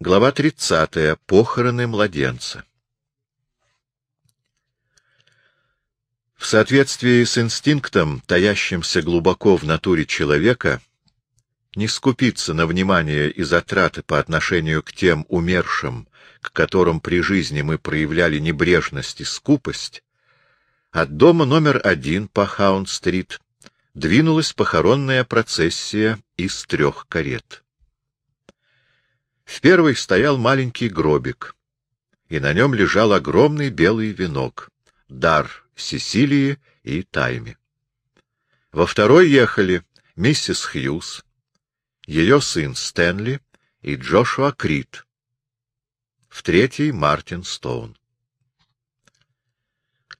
Глава 30. Похороны младенца. В соответствии с инстинктом, таящимся глубоко в натуре человека, не скупиться на внимание и затраты по отношению к тем умершим, к которым при жизни мы проявляли небрежность и скупость, от дома номер один по Хаунд-стрит двинулась похоронная процессия из трех карет. В первой стоял маленький гробик, и на нем лежал огромный белый венок — дар Сесилии и Тайме. Во второй ехали миссис Хьюз, ее сын Стэнли и Джошуа Крид. В третьей — Мартин Стоун.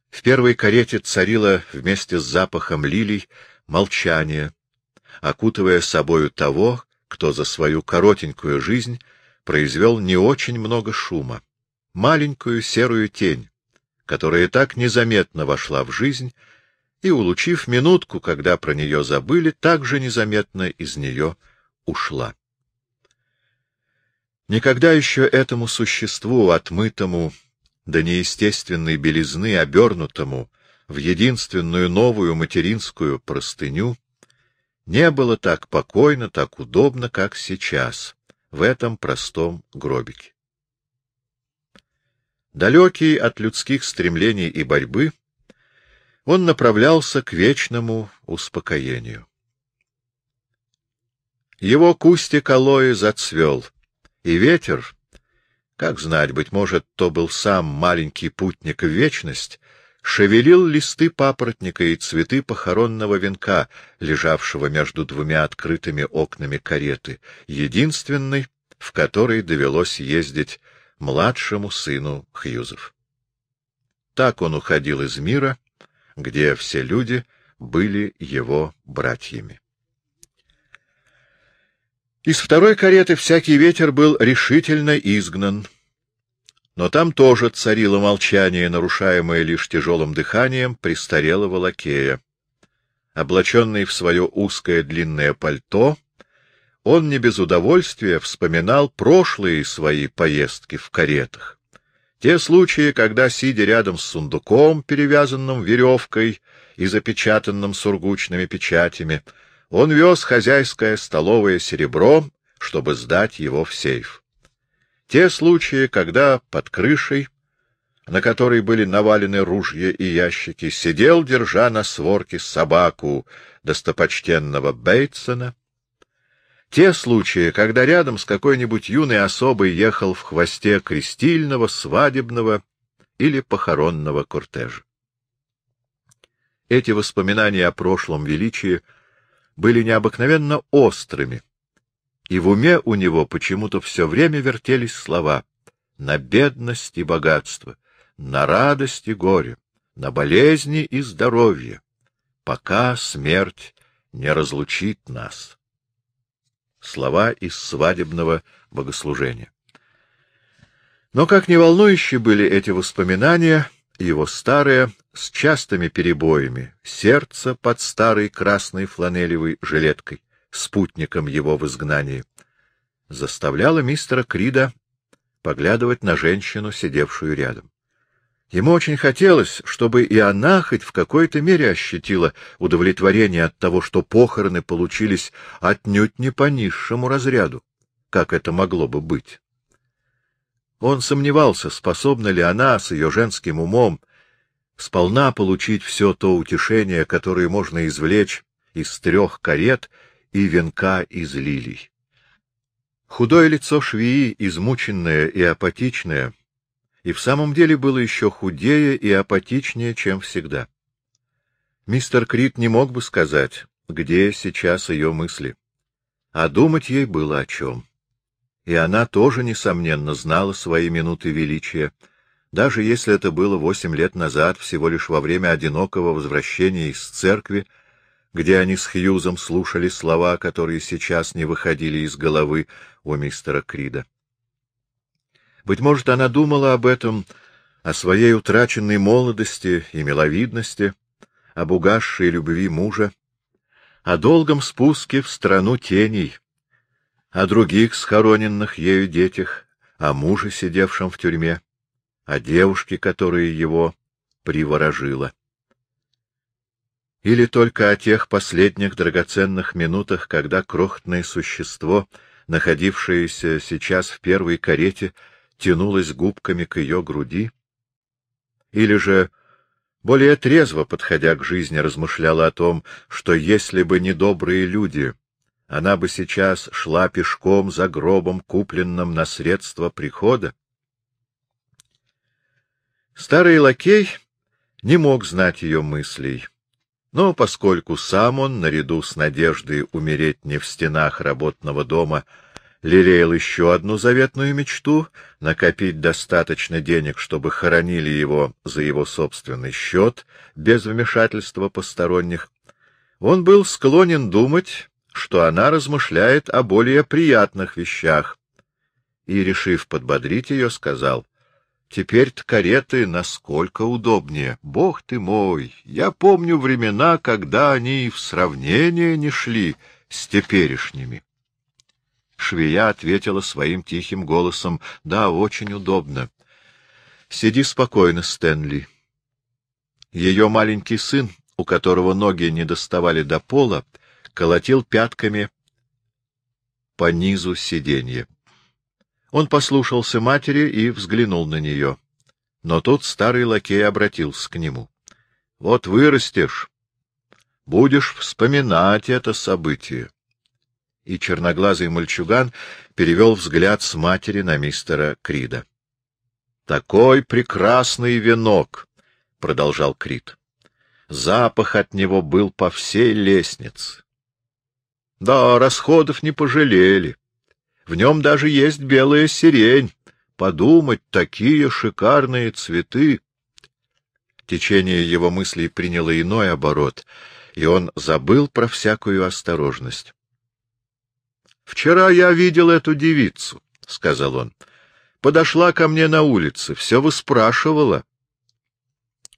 В первой карете царило вместе с запахом лилий молчание, окутывая собою того, кто за свою коротенькую жизнь произвел не очень много шума, маленькую серую тень, которая так незаметно вошла в жизнь и, улучив минутку, когда про нее забыли, так же незаметно из нее ушла. Никогда еще этому существу, отмытому до неестественной белизны, обернутому в единственную новую материнскую простыню, не было так покойно, так удобно, как сейчас, в этом простом гробике. Далекий от людских стремлений и борьбы, он направлялся к вечному успокоению. Его кустик алоэ зацвел, и ветер, как знать, быть может, то был сам маленький путник в вечность, шевелил листы папоротника и цветы похоронного венка, лежавшего между двумя открытыми окнами кареты, единственной, в которой довелось ездить младшему сыну Хьюзов. Так он уходил из мира, где все люди были его братьями. Из второй кареты всякий ветер был решительно изгнан, но там тоже царило молчание, нарушаемое лишь тяжелым дыханием престарелого лакея. Облаченный в свое узкое длинное пальто, он не без удовольствия вспоминал прошлые свои поездки в каретах. Те случаи, когда, сидя рядом с сундуком, перевязанным веревкой и запечатанным сургучными печатями, он вез хозяйское столовое серебро, чтобы сдать его в сейф. Те случаи, когда под крышей, на которой были навалены ружья и ящики, сидел, держа на сворке собаку достопочтенного Бейтсона, те случаи, когда рядом с какой-нибудь юной особой ехал в хвосте крестильного, свадебного или похоронного кортежа. Эти воспоминания о прошлом величии были необыкновенно острыми, и в уме у него почему-то все время вертелись слова «на бедность и богатство», «на радость и горе», «на болезни и здоровье», «пока смерть не разлучит нас» слова из свадебного богослужения. Но как не волнующие были эти воспоминания, его старое, с частыми перебоями, сердце под старой красной фланелевой жилеткой, спутником его в изгнании, заставляло мистера Крида поглядывать на женщину, сидевшую рядом. Ему очень хотелось, чтобы и она хоть в какой-то мере ощутила удовлетворение от того, что похороны получились отнюдь не по низшему разряду, как это могло бы быть. Он сомневался, способна ли она с ее женским умом сполна получить все то утешение, которое можно извлечь из трех карет и венка из лилий. Худое лицо швеи, измученное и апатичное, и в самом деле было еще худее и апатичнее, чем всегда. Мистер Крит не мог бы сказать, где сейчас ее мысли. А думать ей было о чем. И она тоже, несомненно, знала свои минуты величия, даже если это было восемь лет назад, всего лишь во время одинокого возвращения из церкви, где они с Хьюзом слушали слова, которые сейчас не выходили из головы у мистера Крида. Быть может, она думала об этом, о своей утраченной молодости и миловидности, об угасшей любви мужа, о долгом спуске в страну теней, о других схороненных ею детях, о муже, сидевшем в тюрьме, о девушке, которая его приворожила. Или только о тех последних драгоценных минутах, когда крохотное существо, находившееся сейчас в первой карете, тянулось губками к ее груди? Или же, более трезво подходя к жизни, размышляла о том, что если бы не добрые люди, она бы сейчас шла пешком за гробом, купленным на средства прихода? Старый лакей не мог знать ее мыслей. Но поскольку сам он, наряду с надеждой умереть не в стенах работного дома, лелеял еще одну заветную мечту — накопить достаточно денег, чтобы хоронили его за его собственный счет, без вмешательства посторонних, он был склонен думать, что она размышляет о более приятных вещах, и, решив подбодрить ее, сказал — Теперь-то кареты насколько удобнее. Бог ты мой! Я помню времена, когда они в сравнение не шли с теперешними. Швея ответила своим тихим голосом. — Да, очень удобно. — Сиди спокойно, Стэнли. Ее маленький сын, у которого ноги не доставали до пола, колотил пятками по низу сиденья. Он послушался матери и взглянул на нее. Но тут старый лакей обратился к нему. — Вот вырастешь, будешь вспоминать это событие. И черноглазый мальчуган перевел взгляд с матери на мистера Крида. — Такой прекрасный венок! — продолжал Крид. Запах от него был по всей лестнице. Да, расходов не пожалели. В нем даже есть белая сирень. Подумать, такие шикарные цветы! Течение его мыслей приняло иной оборот, и он забыл про всякую осторожность. — Вчера я видел эту девицу, — сказал он. — Подошла ко мне на улице, все выспрашивала.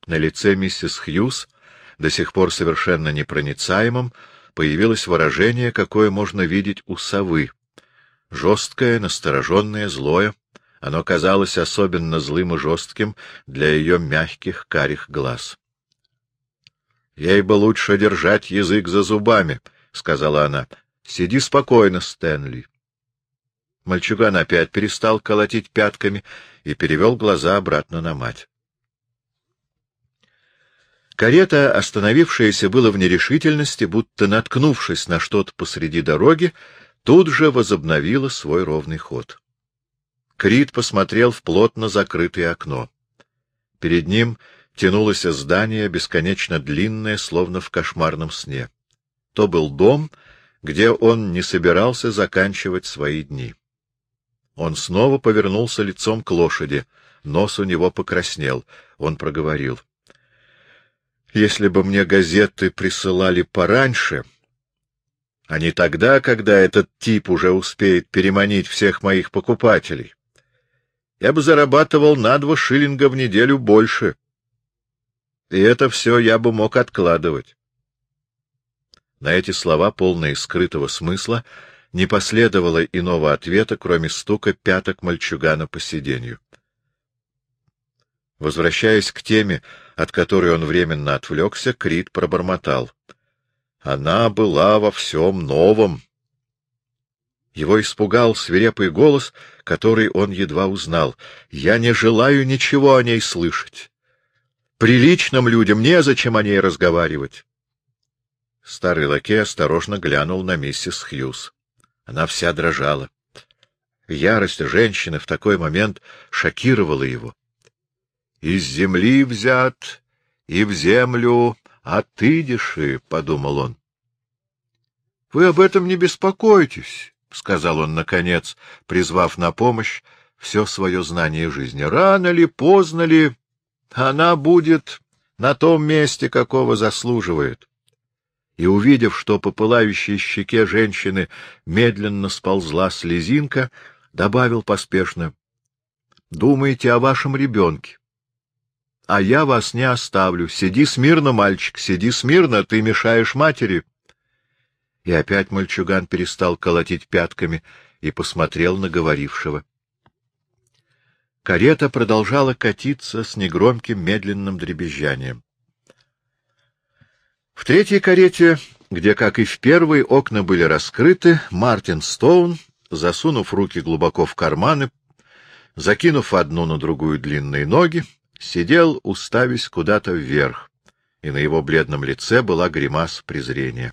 На лице миссис Хьюз, до сих пор совершенно непроницаемым, появилось выражение, какое можно видеть у совы. Жесткое, настороженное, злое, оно казалось особенно злым и жестким для ее мягких карих глаз. — Ей бы лучше держать язык за зубами, — сказала она. — Сиди спокойно, Стэнли. Мальчуган опять перестал колотить пятками и перевел глаза обратно на мать. Карета, остановившаяся было в нерешительности, будто наткнувшись на что-то посреди дороги, тут же возобновила свой ровный ход. Крит посмотрел в плотно закрытое окно. Перед ним тянулось здание, бесконечно длинное, словно в кошмарном сне. То был дом, где он не собирался заканчивать свои дни. Он снова повернулся лицом к лошади. Нос у него покраснел. Он проговорил. — Если бы мне газеты присылали пораньше, а не тогда, когда этот тип уже успеет переманить всех моих покупателей. Я бы зарабатывал на два шиллинга в неделю больше. И это все я бы мог откладывать. На эти слова, полные скрытого смысла, не последовало иного ответа, кроме стука пяток мальчугана по сиденью. Возвращаясь к теме, от которой он временно отвлекся, Крит пробормотал — она была во всем новом. Его испугал свирепый голос, который он едва узнал. «Я не желаю ничего о ней слышать. Приличным людям незачем о ней разговаривать». Старый лакей осторожно глянул на миссис Хьюз. Она вся дрожала. Ярость женщины в такой момент шокировала его. «Из земли взят, и в землю отыдиши, — подумал он. — Вы об этом не беспокойтесь, — сказал он, наконец, призвав на помощь все свое знание жизни. — Рано ли, поздно ли, она будет на том месте, какого заслуживает. И, увидев, что по пылающей щеке женщины медленно сползла слезинка, добавил поспешно. — Думайте о вашем ребенке а я вас не оставлю. Сиди смирно, мальчик, сиди смирно, ты мешаешь матери. И опять мальчуган перестал колотить пятками и посмотрел на говорившего. Карета продолжала катиться с негромким медленным дребезжанием. В третьей карете, где, как и в первой, окна были раскрыты, Мартин Стоун, засунув руки глубоко в карманы, закинув одну на другую длинные ноги, сидел, уставясь куда-то вверх, и на его бледном лице была гримаса презрения.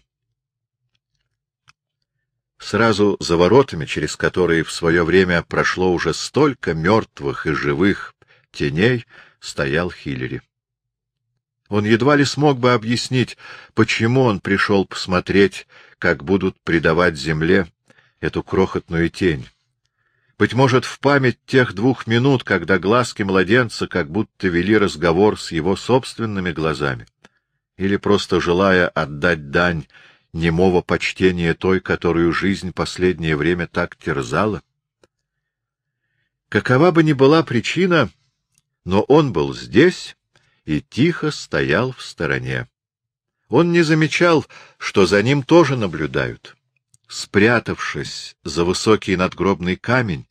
Сразу за воротами, через которые в свое время прошло уже столько мертвых и живых теней, стоял Хиллери. Он едва ли смог бы объяснить, почему он пришел посмотреть, как будут предавать земле эту крохотную тень. Быть может, в память тех двух минут, когда глазки младенца как будто вели разговор с его собственными глазами, или просто желая отдать дань немого почтения той, которую жизнь последнее время так терзала? Какова бы ни была причина, но он был здесь и тихо стоял в стороне. Он не замечал, что за ним тоже наблюдают. Спрятавшись за высокий надгробный камень,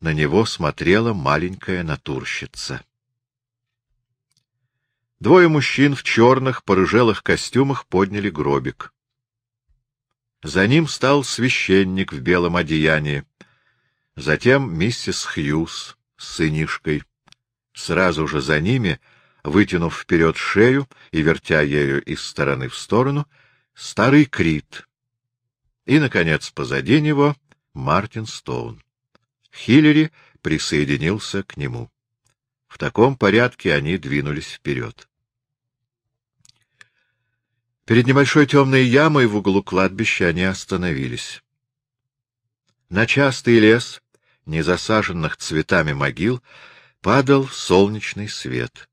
на него смотрела маленькая натурщица. Двое мужчин в черных, порыжелых костюмах подняли гробик. За ним стал священник в белом одеянии. Затем миссис Хьюз с сынишкой. Сразу же за ними, вытянув вперед шею и вертя ею из стороны в сторону, старый Крит. И, наконец, позади него Мартин Стоун. Хиллери присоединился к нему. В таком порядке они двинулись вперед. Перед небольшой темной ямой в углу кладбища они остановились. На частый лес, не засаженных цветами могил, падал солнечный свет.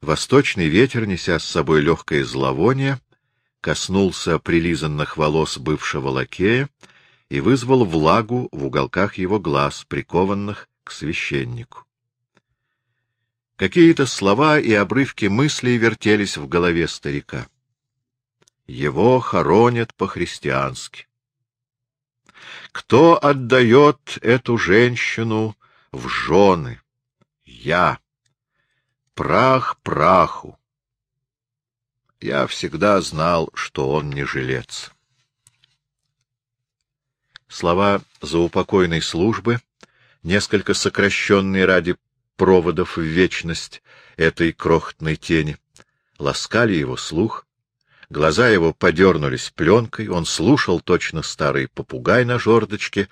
Восточный ветер, неся с собой легкое зловоние, коснулся прилизанных волос бывшего лакея и вызвал влагу в уголках его глаз, прикованных к священнику. Какие-то слова и обрывки мыслей вертелись в голове старика. Его хоронят по-христиански. Кто отдает эту женщину в жены? Я. Прах праху. Я всегда знал, что он не жилец. Слова заупокойной службы, несколько сокращенные ради проводов в вечность этой крохотной тени, ласкали его слух, Глаза его подернулись пленкой, он слушал точно старый попугай на жердочке,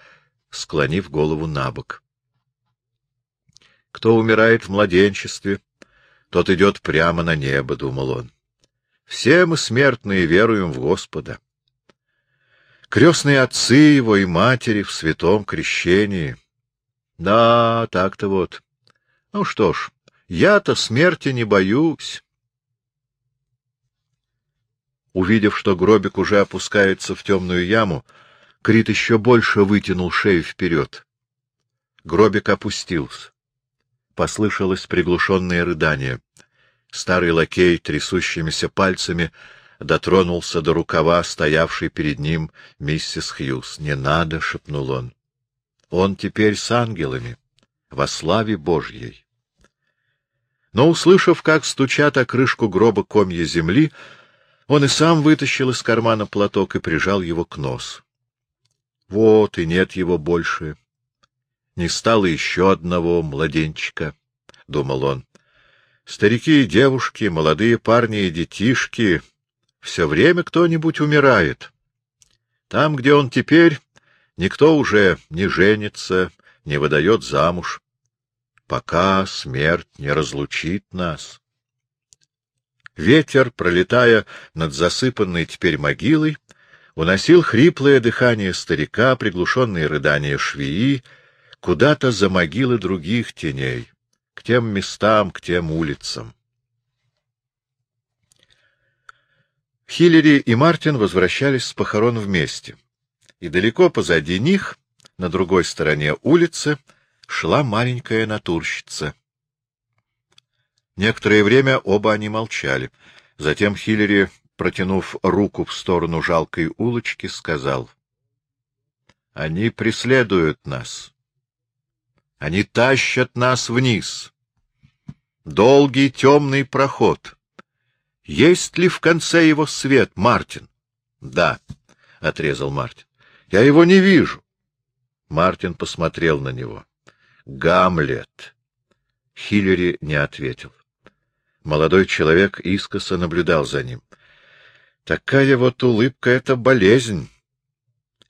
склонив голову на бок. Кто умирает в младенчестве, тот идет прямо на небо, — думал он. Все мы смертные веруем в Господа. Крестные отцы его и матери в святом крещении. Да, так-то вот. Ну что ж, я-то смерти не боюсь. Увидев, что гробик уже опускается в темную яму, Крит еще больше вытянул шею вперед. Гробик опустился. Послышалось приглушенное рыдание. Старый лакей трясущимися пальцами дотронулся до рукава, стоявшей перед ним миссис Хьюз. «Не надо!» — шепнул он. «Он теперь с ангелами, во славе Божьей». Но, услышав, как стучат о крышку гроба комья земли, он и сам вытащил из кармана платок и прижал его к носу. Вот и нет его больше. Не стало еще одного младенчика, — думал он. Старики и девушки, молодые парни и детишки — все время кто-нибудь умирает. Там, где он теперь, никто уже не женится, не выдает замуж, пока смерть не разлучит нас. Ветер, пролетая над засыпанной теперь могилой, уносил хриплое дыхание старика, приглушенные рыдания швеи, куда-то за могилы других теней, к тем местам, к тем улицам. Хиллери и Мартин возвращались с похорон вместе, и далеко позади них, на другой стороне улицы, шла маленькая натурщица — Некоторое время оба они молчали. Затем Хиллери, протянув руку в сторону жалкой улочки, сказал. — Они преследуют нас. Они тащат нас вниз. Долгий темный проход. Есть ли в конце его свет, Мартин? — Да, — отрезал Мартин. — Я его не вижу. Мартин посмотрел на него. — Гамлет. Хиллери не ответил. Молодой человек искоса наблюдал за ним. — Такая вот улыбка — это болезнь.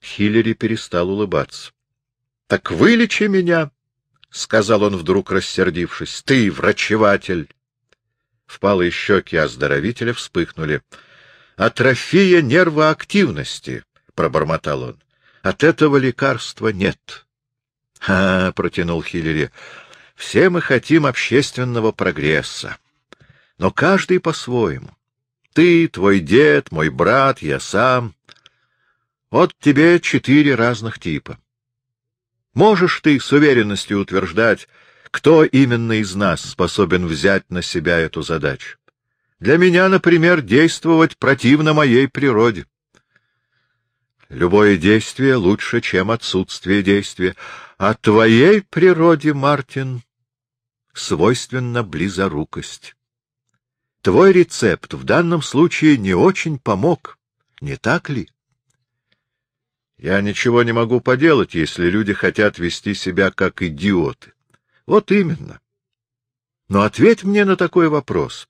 Хиллери перестал улыбаться. — Так вылечи меня, — сказал он вдруг, рассердившись. — Ты врачеватель. Впалые щеки оздоровителя вспыхнули. — Атрофия нервоактивности, — пробормотал он. — От этого лекарства нет. — Ха, — протянул Хиллери, — все мы хотим общественного прогресса. Но каждый по-своему. Ты, твой дед, мой брат, я сам. Вот тебе четыре разных типа. Можешь ты с уверенностью утверждать, кто именно из нас способен взять на себя эту задачу? Для меня, например, действовать противно моей природе. Любое действие лучше, чем отсутствие действия. А твоей природе, Мартин, свойственна близорукость. Твой рецепт в данном случае не очень помог, не так ли? Я ничего не могу поделать, если люди хотят вести себя как идиоты. Вот именно. Но ответь мне на такой вопрос.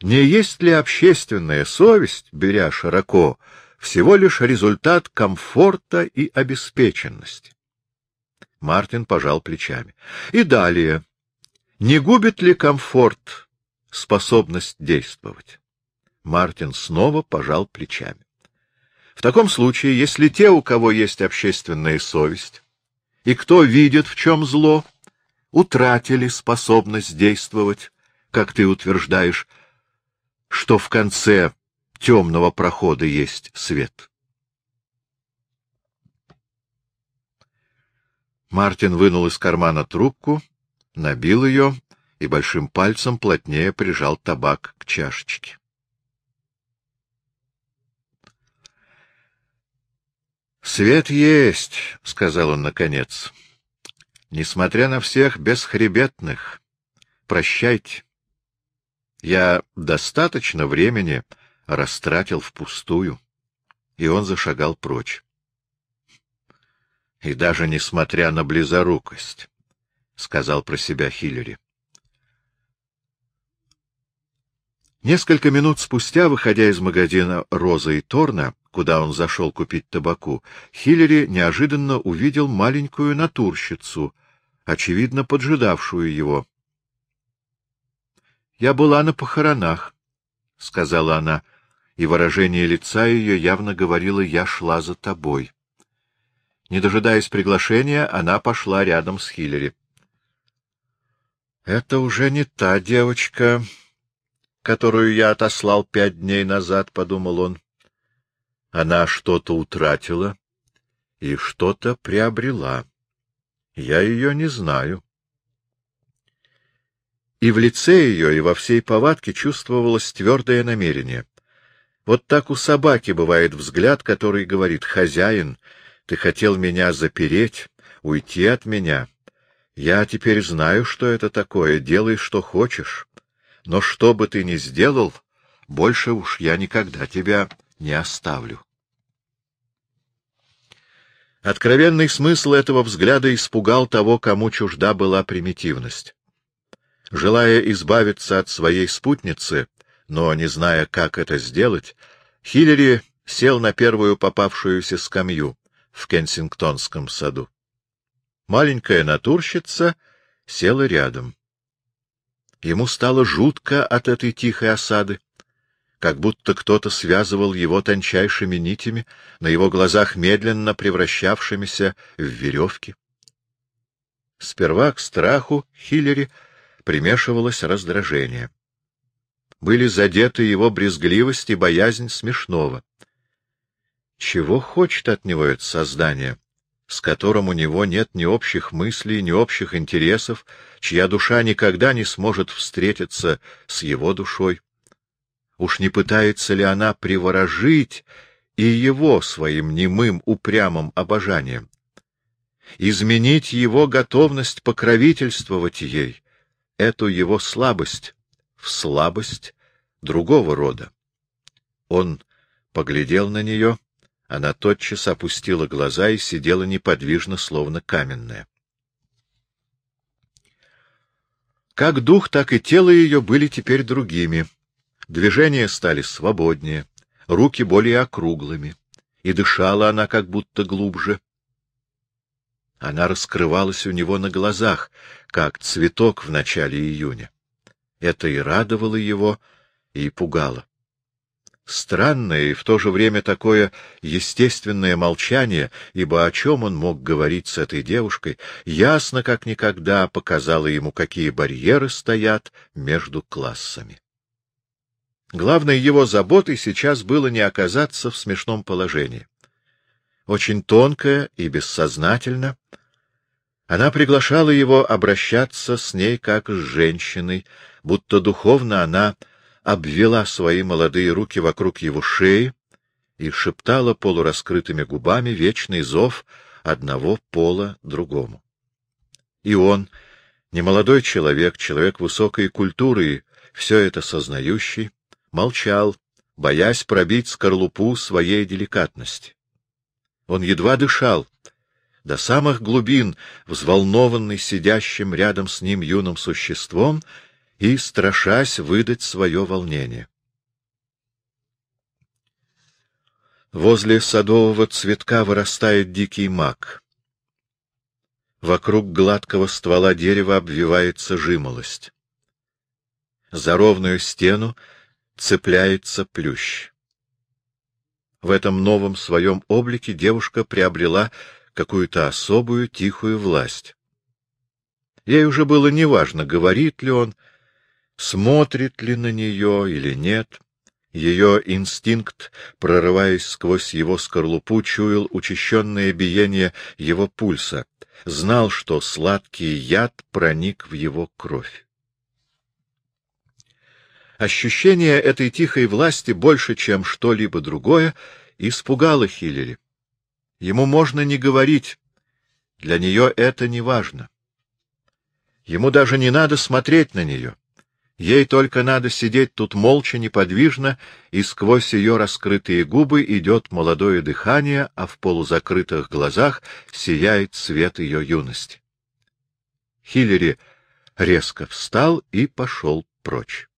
Не есть ли общественная совесть, беря широко, всего лишь результат комфорта и обеспеченности? Мартин пожал плечами. И далее. Не губит ли комфорт способность действовать? Мартин снова пожал плечами. В таком случае, если те, у кого есть общественная совесть, и кто видит, в чем зло, утратили способность действовать, как ты утверждаешь, что в конце темного прохода есть свет. Мартин вынул из кармана трубку, набил ее и большим пальцем плотнее прижал табак к чашечке. «Свет есть», — сказал он наконец. «Несмотря на всех бесхребетных, прощайте. Я достаточно времени растратил впустую». И он зашагал прочь. «И даже несмотря на близорукость», — сказал про себя Хиллери. Несколько минут спустя, выходя из магазина «Роза и Торна», куда он зашел купить табаку, Хиллери неожиданно увидел маленькую натурщицу, очевидно поджидавшую его. — Я была на похоронах, — сказала она, и выражение лица ее явно говорило «я шла за тобой». Не дожидаясь приглашения, она пошла рядом с Хиллери. — Это уже не та девочка, которую я отослал пять дней назад, — подумал он. Она что-то утратила и что-то приобрела. Я ее не знаю. И в лице ее, и во всей повадке чувствовалось твердое намерение. Вот так у собаки бывает взгляд, который говорит «Хозяин, ты хотел меня запереть, уйти от меня. Я теперь знаю, что это такое, делай, что хочешь но что бы ты ни сделал, больше уж я никогда тебя не оставлю. Откровенный смысл этого взгляда испугал того, кому чужда была примитивность. Желая избавиться от своей спутницы, но не зная, как это сделать, Хиллери сел на первую попавшуюся скамью в Кенсингтонском саду. Маленькая натурщица села рядом. Ему стало жутко от этой тихой осады, как будто кто-то связывал его тончайшими нитями, на его глазах медленно превращавшимися в веревки. Сперва к страху Хиллери примешивалось раздражение. Были задеты его брезгливость и боязнь смешного. Чего хочет от него это создание? С которым у него нет ни общих мыслей, ни общих интересов, чья душа никогда не сможет встретиться с его душой. Уж не пытается ли она приворожить и его своим немым упрямым обожанием? изменить его готовность покровительствовать ей, эту его слабость, в слабость другого рода. Он поглядел на нее, она тотчас опустила глаза и сидела неподвижно, словно каменная. Как дух, так и тело ее были теперь другими. Движения стали свободнее, руки более округлыми, и дышала она как будто глубже. Она раскрывалась у него на глазах, как цветок в начале июня. Это и радовало его, и пугало. Странное и в то же время такое естественное молчание, ибо о чем он мог говорить с этой девушкой, ясно как никогда показало ему, какие барьеры стоят между классами. Главной его заботой сейчас было не оказаться в смешном положении. Очень тонкая и бессознательно она приглашала его обращаться с ней как с женщиной, будто духовно она обвела свои молодые руки вокруг его шеи и шептала полураскрытыми губами вечный зов одного пола другому. И он, немолодой человек, человек высокой культуры, все это сознающий, молчал, боясь пробить скорлупу своей деликатности. Он едва дышал, до самых глубин, взволнованный сидящим рядом с ним юным существом и страшась выдать свое волнение. Возле садового цветка вырастает дикий мак. Вокруг гладкого ствола дерева обвивается жимолость. За ровную стену цепляется плющ. В этом новом своем облике девушка приобрела какую-то особую тихую власть. Ей уже было неважно, говорит ли он, смотрит ли на нее или нет. Ее инстинкт, прорываясь сквозь его скорлупу, чуял учащенное биение его пульса, знал, что сладкий яд проник в его кровь. Ощущение этой тихой власти больше, чем что-либо другое, испугало Хиллери. Ему можно не говорить, для нее это не важно. Ему даже не надо смотреть на нее. Ей только надо сидеть тут молча, неподвижно, и сквозь ее раскрытые губы идет молодое дыхание, а в полузакрытых глазах сияет свет ее юности. Хиллери резко встал и пошел прочь.